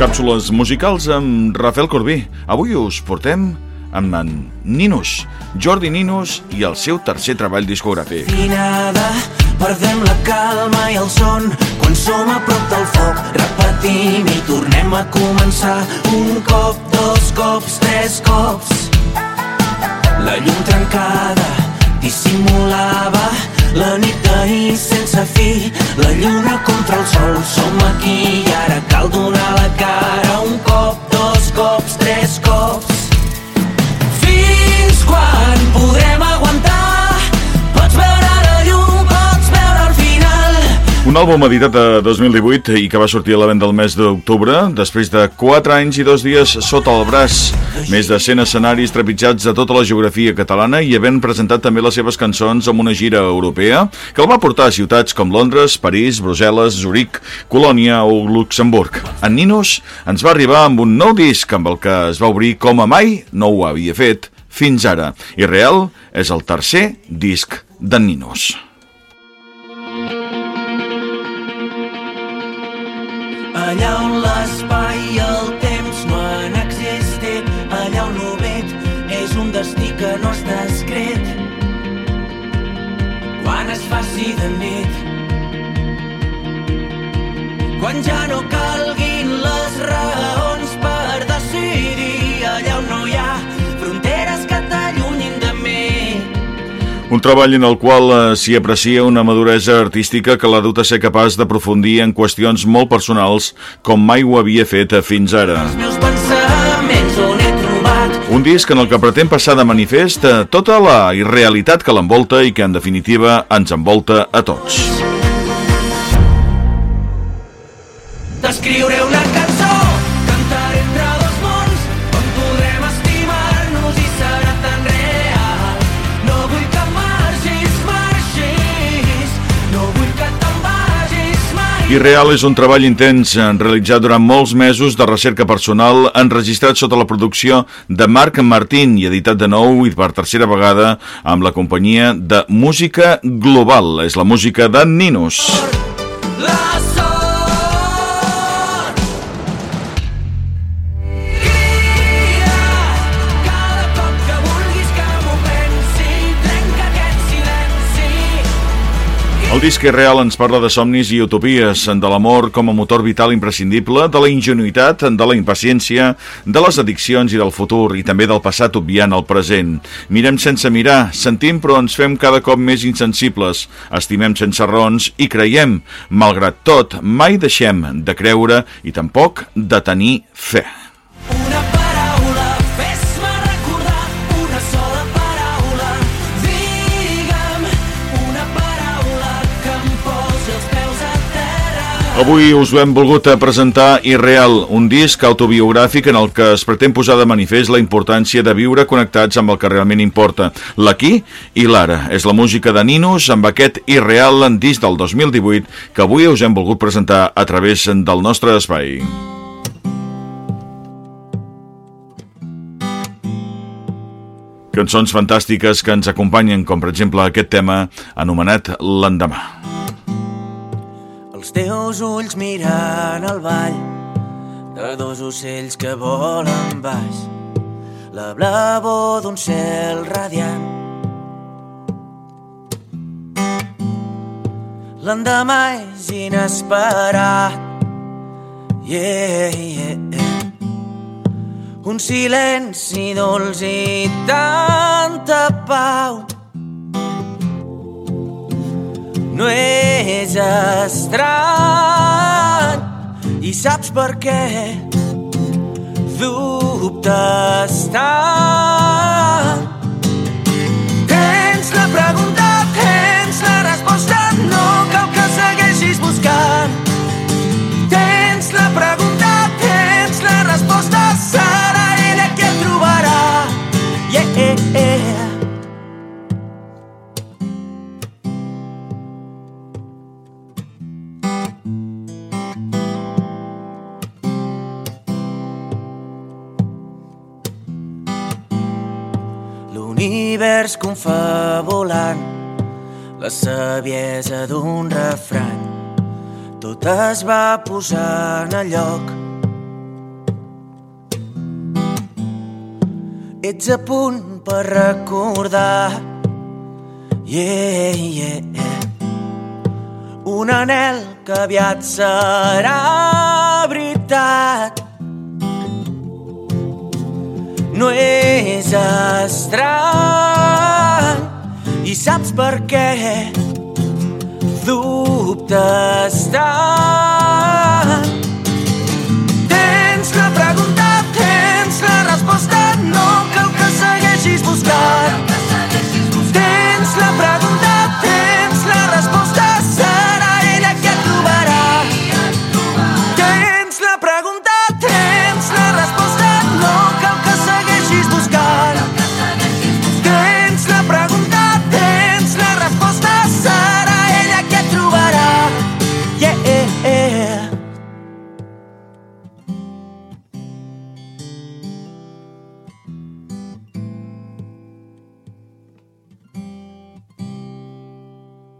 Càpsules musicals amb Rafael Corbí. Avui us portem amb en Ninus, Jordi Ninus i el seu tercer treball discogràfic. Finada, perdem la calma i el son quan som a prop del foc. Repetim i tornem a començar un cop, dos cops, tres cops. La llum trencada dissimulava la nit d'ahir sense fi, la lluna contra el sol. Som aquí i ara cal donar la cara. Un cop, dos cops, àlbum editat a 2018 i que va sortir a la venda el mes d'octubre, després de 4 anys i dos dies sota el braç. Més de 100 escenaris trepitjats a tota la geografia catalana i havent presentat també les seves cançons amb una gira europea que el va portar a ciutats com Londres, París, Brussel·les, Zuric, Colònia o Luxemburg. En Ninos ens va arribar amb un nou disc amb el que es va obrir com a mai no ho havia fet fins ara. I Real és el tercer disc d'en Ninos. Allà on l'espai i el temps no han existit, allà on l'oblit és un destí que no està escrit. Quan es faci de nit, quan ja no calguin Un treball en el qual eh, s'hi aprecia una maduresa artística que l'ha dut a ser capaç d'aprofundir en qüestions molt personals com mai ho havia fet eh, fins ara. Els meus pensaments on he trobat Un disc en el que pretén passar de manifest eh, tota la irrealitat que l'envolta i que en definitiva ens envolta a tots. Vagis mai. I Real és un treball intens eh, realitzat durant molts mesos de recerca personal enregistrat sota la producció de Marc Martín i editat de nou i per tercera vegada amb la companyia de Música Global. És la música de Ninos. La El disc Real ens parla de somnis i utopies, de l'amor com a motor vital imprescindible, de la ingenuïtat, de la impaciència, de les addiccions i del futur, i també del passat obviant el present. Mirem sense mirar, sentim però ens fem cada cop més insensibles, estimem sense raons i creiem. Malgrat tot, mai deixem de creure i tampoc de tenir fe. Avui us ho hem volgut presentar Irreal, un disc autobiogràfic en el que es pretén posar de manifest la importància de viure connectats amb el que realment importa, l'aquí i l'ara. És la música de Ninos amb aquest Irreal en disc del 2018 que avui us hem volgut presentar a través del nostre espai. Cançons fantàstiques que ens acompanyen, com per exemple aquest tema anomenat L'endemà. Els teus ulls mirant el ball de dos ocells que volen baix. La blavor d'un cel radiant. L'endemà és inesperat. Yeah, yeah. Un silenci dolç i tanta pau. No és estrany i saps per què dubtes tant. L'univers confabulant, la saviesa d'un refrany, tot es va posar en lloc. Ets a punt per recordar yeah, yeah, yeah. un anel que aviat serà veritat no és estrany i saps per què? Dubtes tant. Tens la pregunta, tens la resposta, no cal que segueixis buscant.